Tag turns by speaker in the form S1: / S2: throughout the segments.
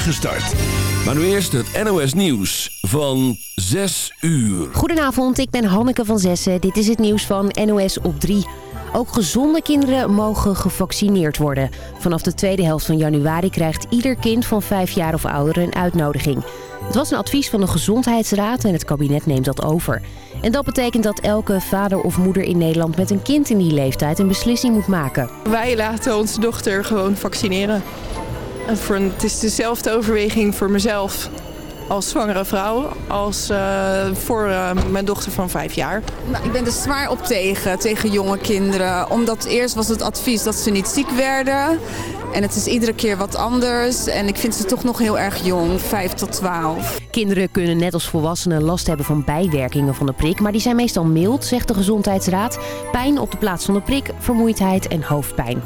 S1: start. Maar nu eerst het NOS Nieuws van 6 uur.
S2: Goedenavond, ik ben Hanneke van Zessen. Dit is het nieuws van NOS op 3. Ook gezonde kinderen mogen gevaccineerd worden. Vanaf de tweede helft van januari krijgt ieder kind van 5 jaar of ouder een uitnodiging. Het was een advies van de Gezondheidsraad en het kabinet neemt dat over. En dat betekent dat elke vader of moeder in Nederland met een kind in die leeftijd een beslissing moet maken.
S3: Wij laten onze dochter gewoon vaccineren. En voor een, het is dezelfde overweging voor mezelf als zwangere vrouw als uh, voor uh, mijn dochter van vijf jaar.
S4: Nou, ik ben er zwaar op tegen, tegen jonge kinderen. Omdat eerst was het advies dat ze niet ziek werden. En het is iedere keer wat anders. En ik vind ze toch nog heel erg jong, 5 tot 12.
S2: Kinderen kunnen net als volwassenen last hebben van bijwerkingen van de prik. Maar die zijn meestal mild, zegt de Gezondheidsraad. Pijn op de plaats van de prik, vermoeidheid en hoofdpijn.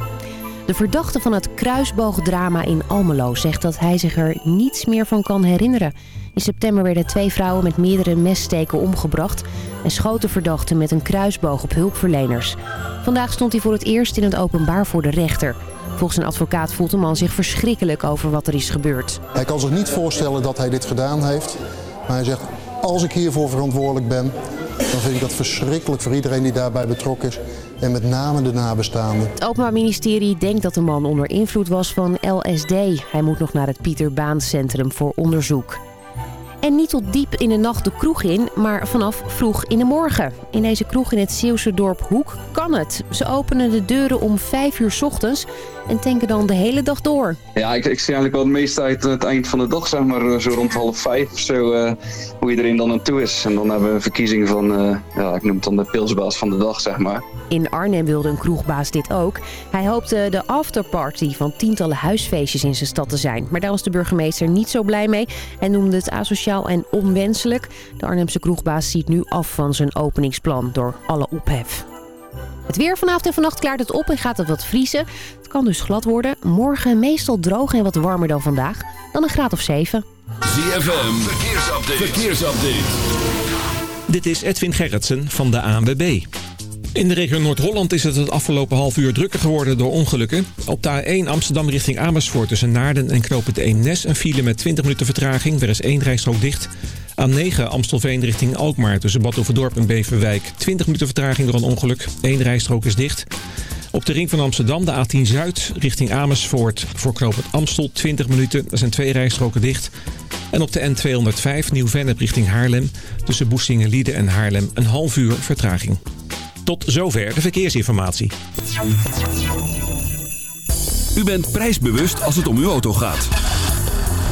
S2: De verdachte van het kruisboogdrama in Almelo zegt dat hij zich er niets meer van kan herinneren. In september werden twee vrouwen met meerdere messteken omgebracht... en schoten verdachten met een kruisboog op hulpverleners. Vandaag stond hij voor het eerst in het openbaar voor de rechter. Volgens een advocaat voelt de man zich verschrikkelijk over wat er is gebeurd.
S5: Hij kan zich niet voorstellen dat hij dit gedaan heeft. Maar hij zegt, als ik hiervoor verantwoordelijk ben... dan vind ik dat verschrikkelijk voor iedereen die daarbij betrokken is en met name de nabestaanden.
S2: Het Openbaar Ministerie denkt dat de man onder invloed was van LSD. Hij moet nog naar het Pieter Baan Centrum voor onderzoek. En niet tot diep in de nacht de kroeg in, maar vanaf vroeg in de morgen. In deze kroeg in het Zeeuwse dorp Hoek kan het. Ze openen de deuren om 5 uur ochtends en tanken dan de hele dag door.
S6: Ja, ik, ik zie eigenlijk wel het meeste uit het eind van de dag, zeg maar eh, zo rond half vijf of zo, uh, hoe iedereen dan naartoe is. En dan hebben we een verkiezing van, uh, ja, ik noem het dan de pilsbaas van de dag, zeg maar.
S2: In Arnhem wilde een kroegbaas dit ook. Hij hoopte de afterparty van tientallen huisfeestjes in zijn stad te zijn. Maar daar was de burgemeester niet zo blij mee en noemde het asociaal en onwenselijk. De Arnhemse kroegbaas ziet nu af van zijn openingsplan door alle ophef. Het weer vanavond en vannacht klaart het op en gaat het wat vriezen. Het kan dus glad worden. Morgen meestal droog en wat warmer dan vandaag. Dan een graad of 7.
S1: ZFM, verkeersupdate. verkeersupdate.
S7: Dit is Edwin Gerritsen van de ANWB. In de regio Noord-Holland is het het afgelopen half uur drukker geworden door ongelukken. Op de A1 Amsterdam richting Amersfoort tussen Naarden en Knoop het Eemnes... een file met 20 minuten vertraging. Er is één rijstrook dicht. A9 Amstelveen richting Alkmaar tussen Bad Overdorp en Beverwijk. 20 minuten vertraging door een ongeluk. Eén rijstrook is dicht. Op de ring van Amsterdam, de A10 Zuid, richting Amersfoort. Voor knooppunt Amstel, 20 minuten. Er zijn twee rijstroken dicht. En op de N205 Nieuw-Vennep richting Haarlem. Tussen Boestingen-Lieden en Haarlem een half uur vertraging. Tot zover de verkeersinformatie.
S1: U bent prijsbewust als het om uw auto gaat.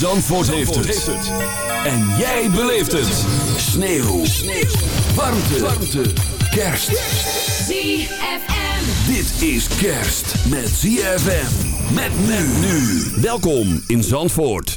S1: Zandvoort, heeft, het. En jij beleeft het. Sneeuw. Sneeuw. Warmte. Warmte. Kerst.
S8: ZFM.
S1: Dit is kerst met ZFM. Met men nu. Welkom in Zandvoort.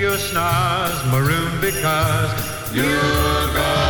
S9: your snars maroon because
S10: you're
S11: gone.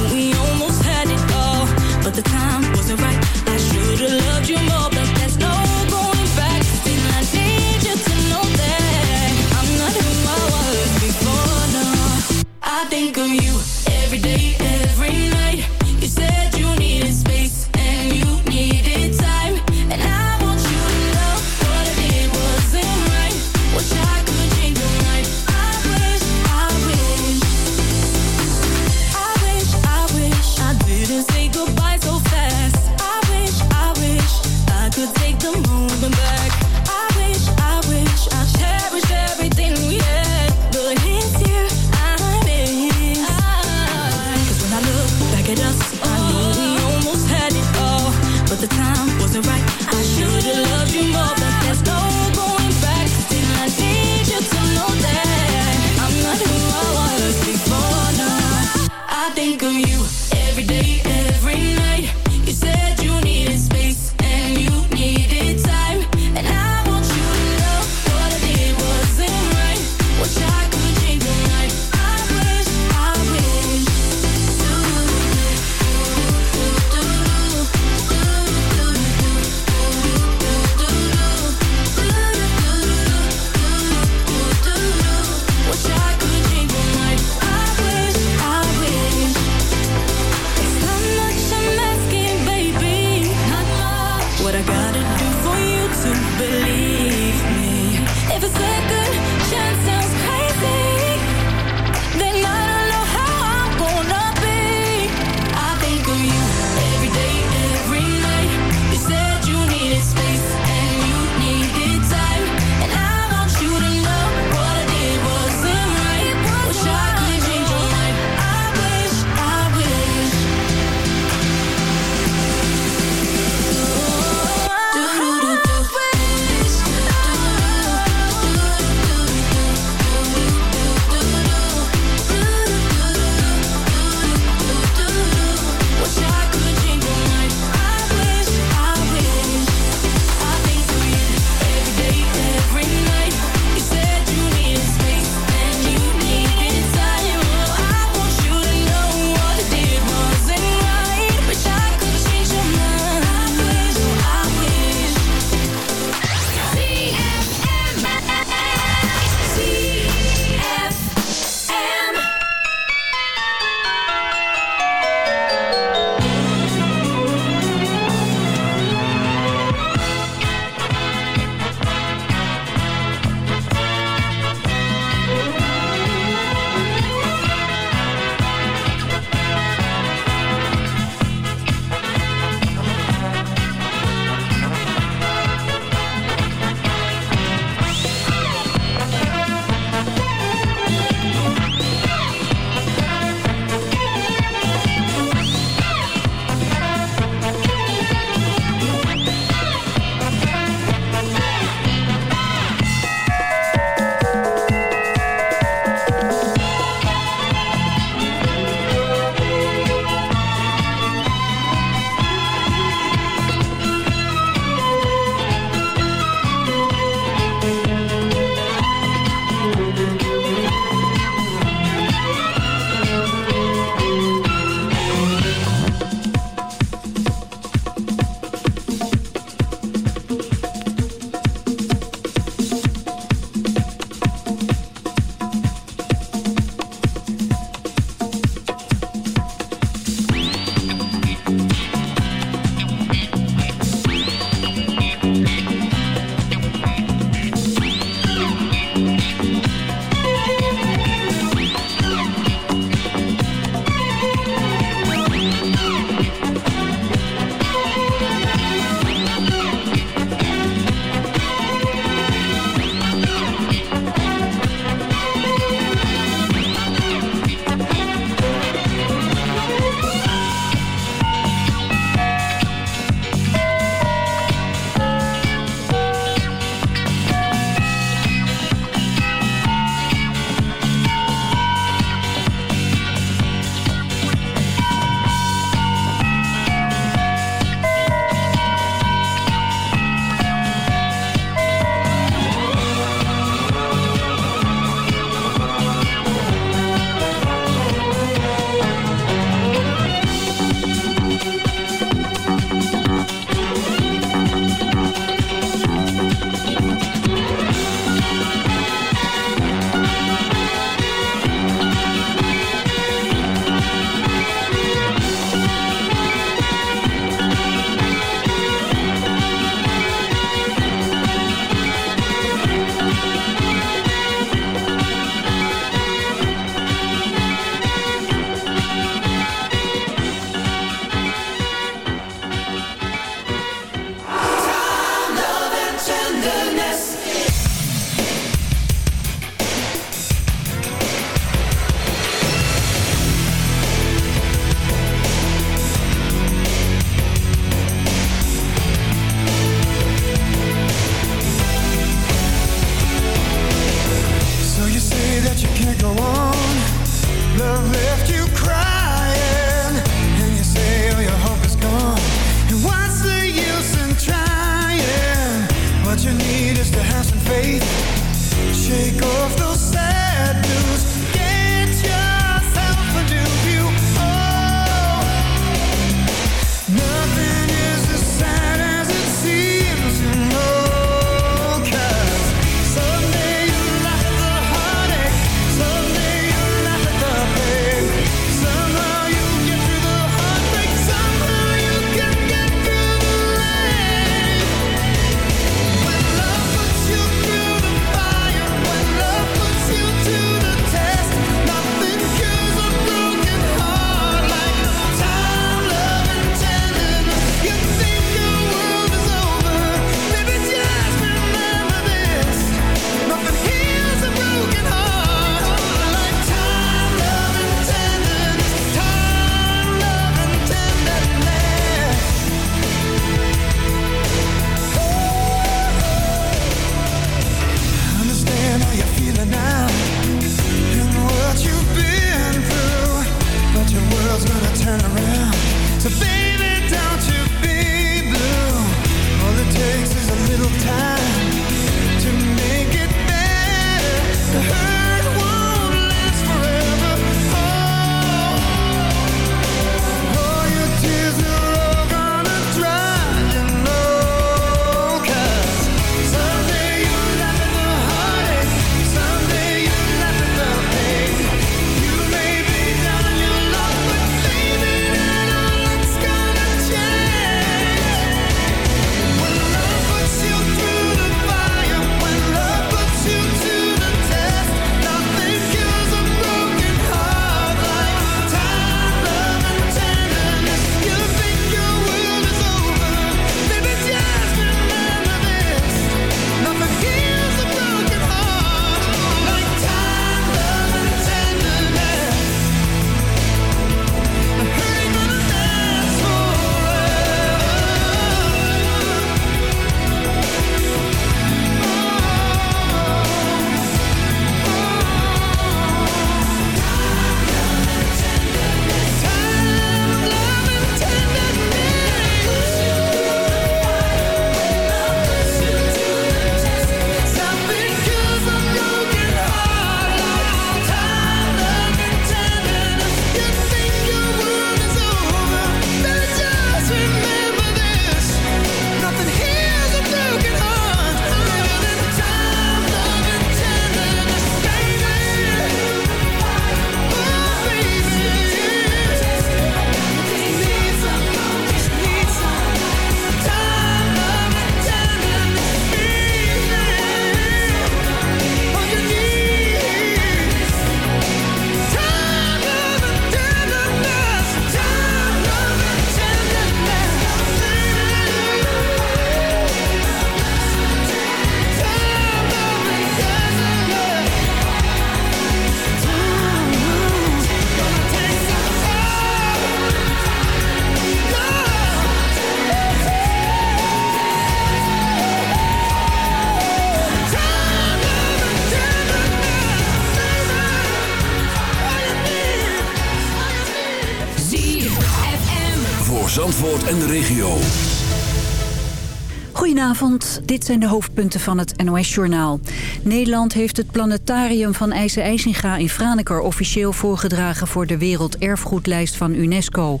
S11: Dit zijn de hoofdpunten van het NOS-journaal. Nederland heeft het planetarium van IJzer IJsinga in Franeker officieel voorgedragen voor de werelderfgoedlijst van UNESCO.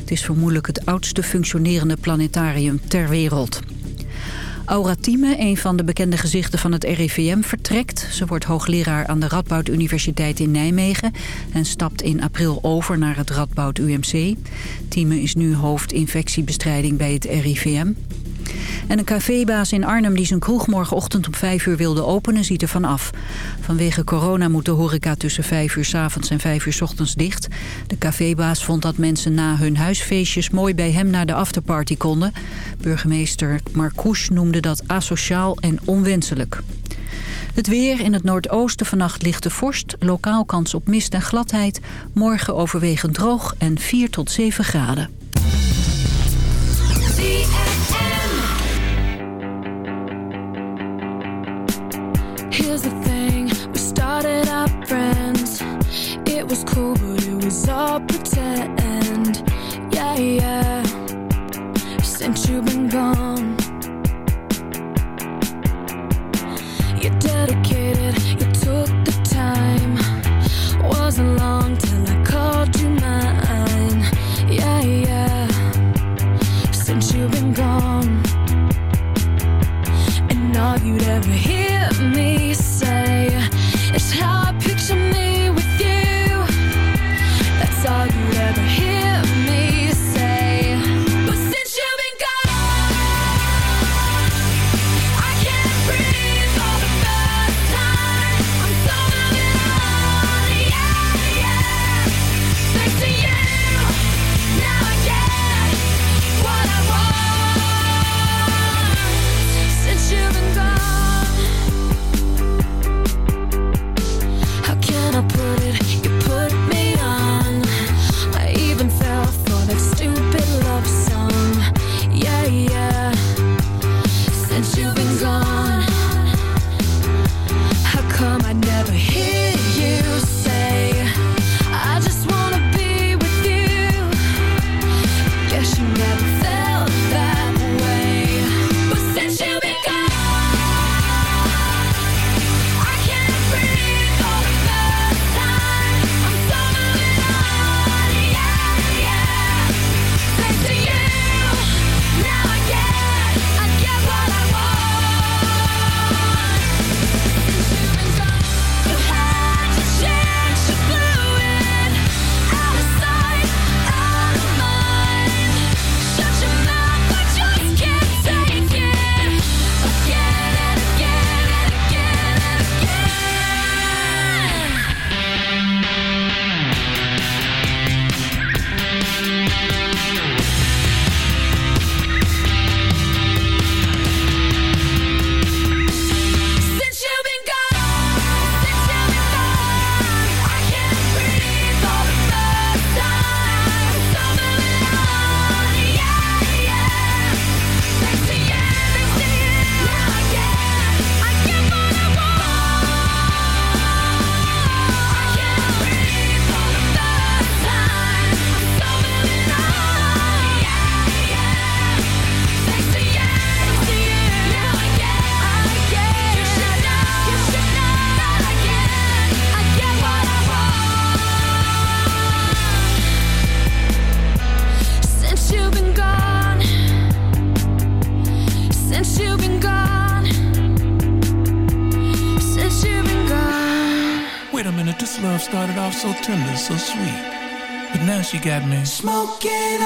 S11: Het is vermoedelijk het oudste functionerende planetarium ter wereld. Aura Thieme, een van de bekende gezichten van het RIVM, vertrekt. Ze wordt hoogleraar aan de Radboud Universiteit in Nijmegen... en stapt in april over naar het Radboud UMC. Thieme is nu hoofd infectiebestrijding bij het RIVM. En een cafébaas in Arnhem die zijn kroeg morgenochtend om 5 uur wilde openen, ziet ervan af. Vanwege corona moet de horeca tussen 5 uur s avonds en 5 uur s ochtends dicht. De cafébaas vond dat mensen na hun huisfeestjes mooi bij hem naar de afterparty konden. Burgemeester Marcouch noemde dat asociaal en onwenselijk. Het weer in het noordoosten vannacht lichte vorst. Lokaal kans op mist en gladheid. Morgen overwegend droog en 4 tot 7 graden.
S8: Cool, but it was all pretend.
S12: so
S10: sweet. But now she got me
S13: smoking.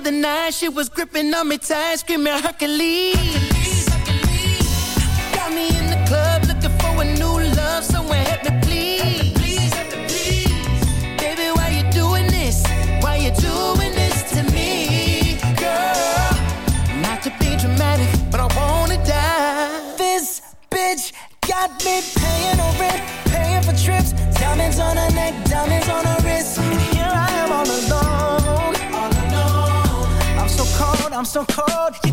S13: other night she was gripping on me tight, screaming Hercules. Hercules, Hercules. Got me in the club looking for a new love, somewhere. help me please. But I wanna die.
S14: This bitch got me. I'm so cold.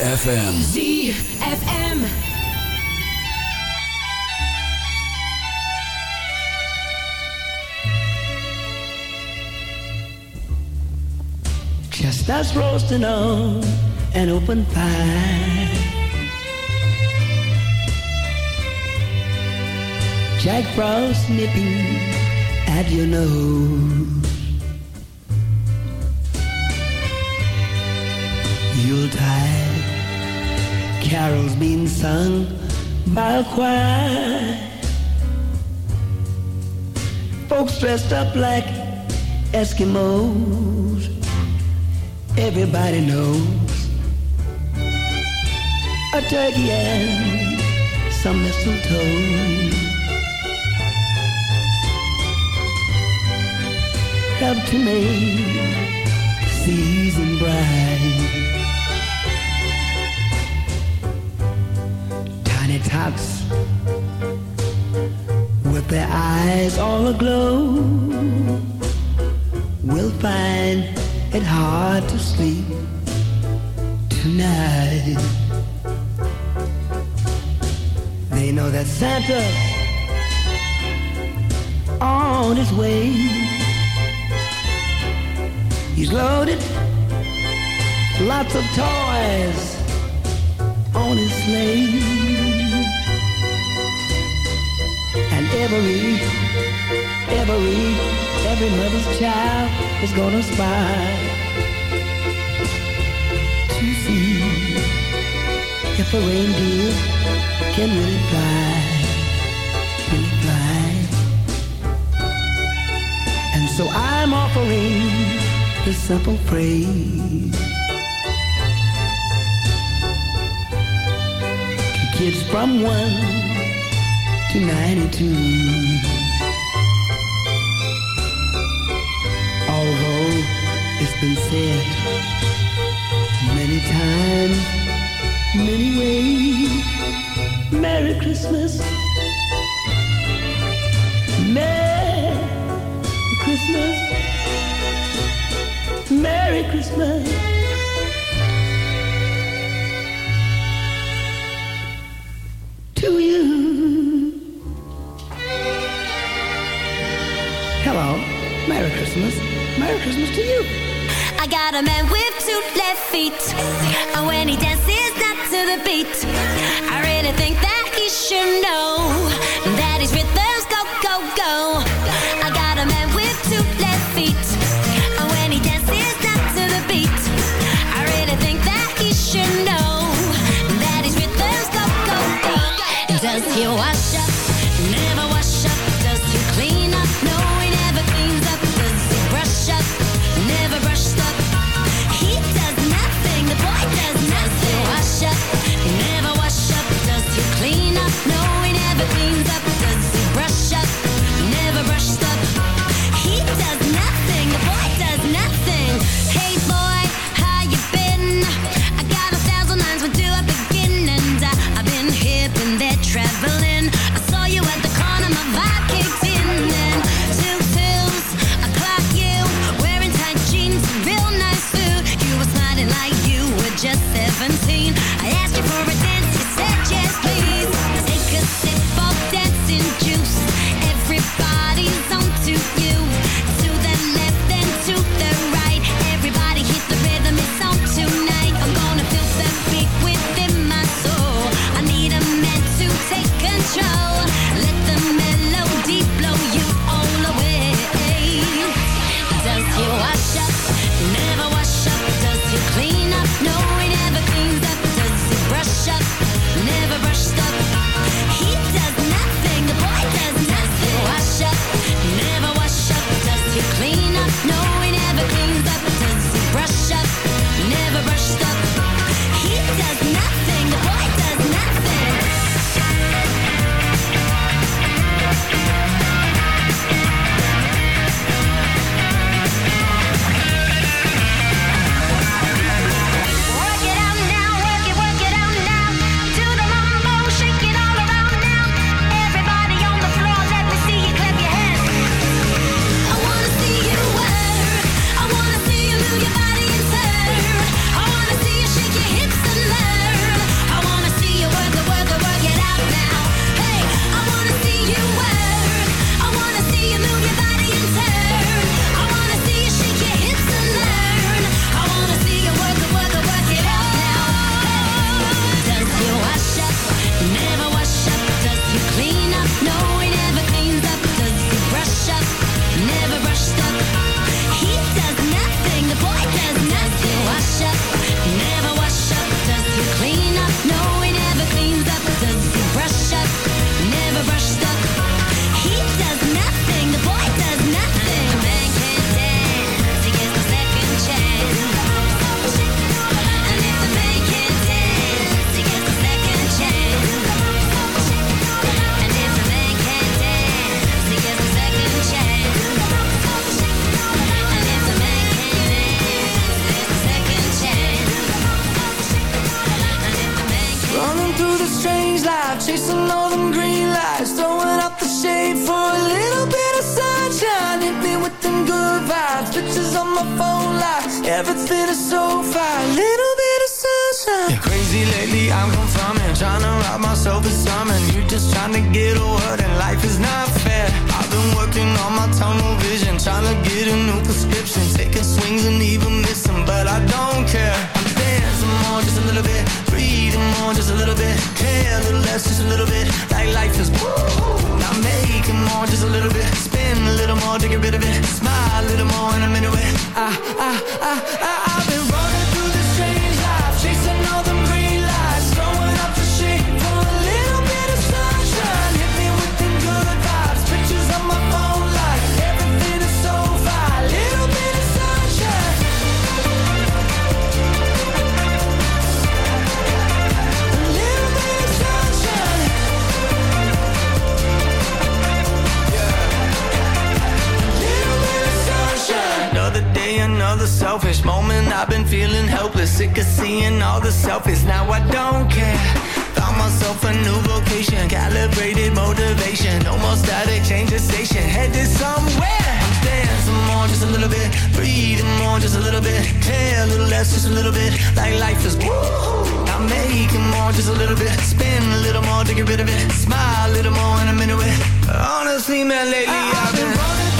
S1: ZFM.
S8: ZFM.
S15: as roasting on an open fire. Jack Frost nipping at your nose. You'll die carols being sung by a choir. Folks dressed up like Eskimos, everybody knows. A turkey and some mistletoe. Help to make season bright. Tots with their eyes all aglow will find it hard to sleep tonight. They know that Santa's on his way. He's loaded lots of toys on his sleigh. every, every, every mother's child is gonna spy to see if a reindeer can really fly, really fly. And so I'm offering this simple phrase to kids from one to 92. Although it's been said many times, many ways, Merry Christmas. Merry Christmas. Merry Christmas. Christmas. Merry Christmas to you.
S8: I got a man with two left feet. And when he dances not to the beat, I really think that he should know that. like you were just 17
S15: Everything is so far, little bit of sunshine.
S16: Yeah. Crazy lately, I'm confirming Trying to rob myself of something. You're just trying to get a word and life is not fair. I've been working on my tunnel vision. Trying to get a new prescription. Taking swings and even missing, but I don't care. I'm dancing more, just a little bit. Breathing more, just a little bit. Care a little less, just a little bit. Like life is woo Make it more, just a little bit. Spin a little more take a bit of it. Smile a little more in a minute. I, I, I, I, I've been running selfish moment. I've been feeling helpless, sick of seeing all the selfies. Now I don't care. Found myself a new vocation, calibrated motivation. No more static, change the station, headed somewhere. I'm staying some more, just a little bit. Breathing more, just a little bit. Care a little less, just a little bit. Like life is woo. I'm making more, just a little bit. Spin a little more to get rid of it. Smile a little more in a minute. Honestly, man, lately I've been running.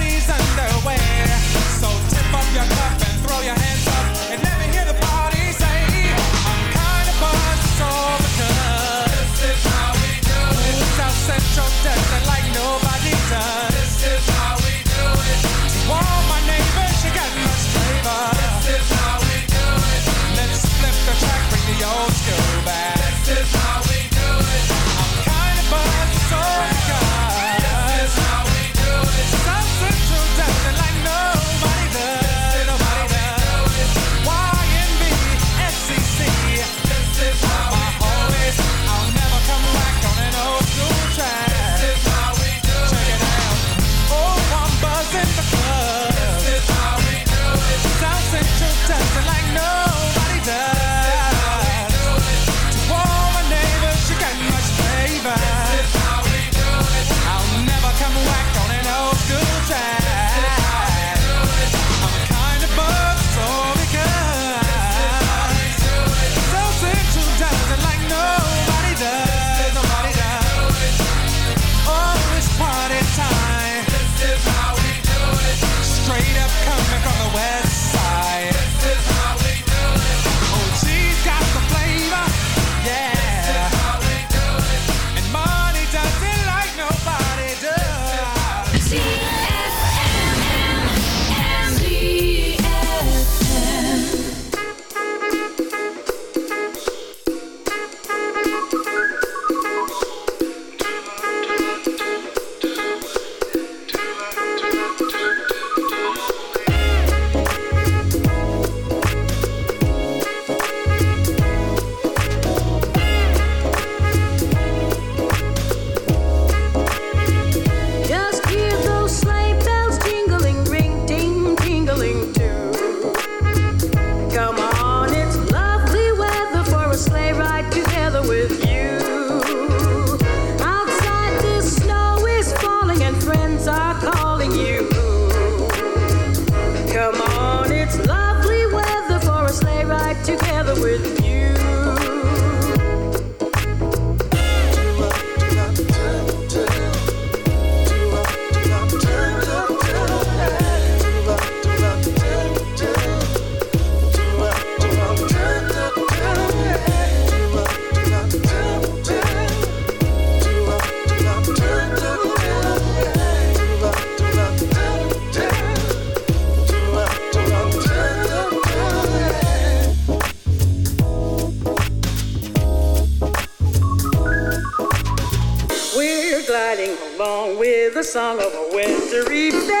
S17: song of a wintry
S8: day.